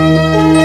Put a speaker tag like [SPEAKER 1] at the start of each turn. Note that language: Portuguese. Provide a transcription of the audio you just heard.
[SPEAKER 1] Música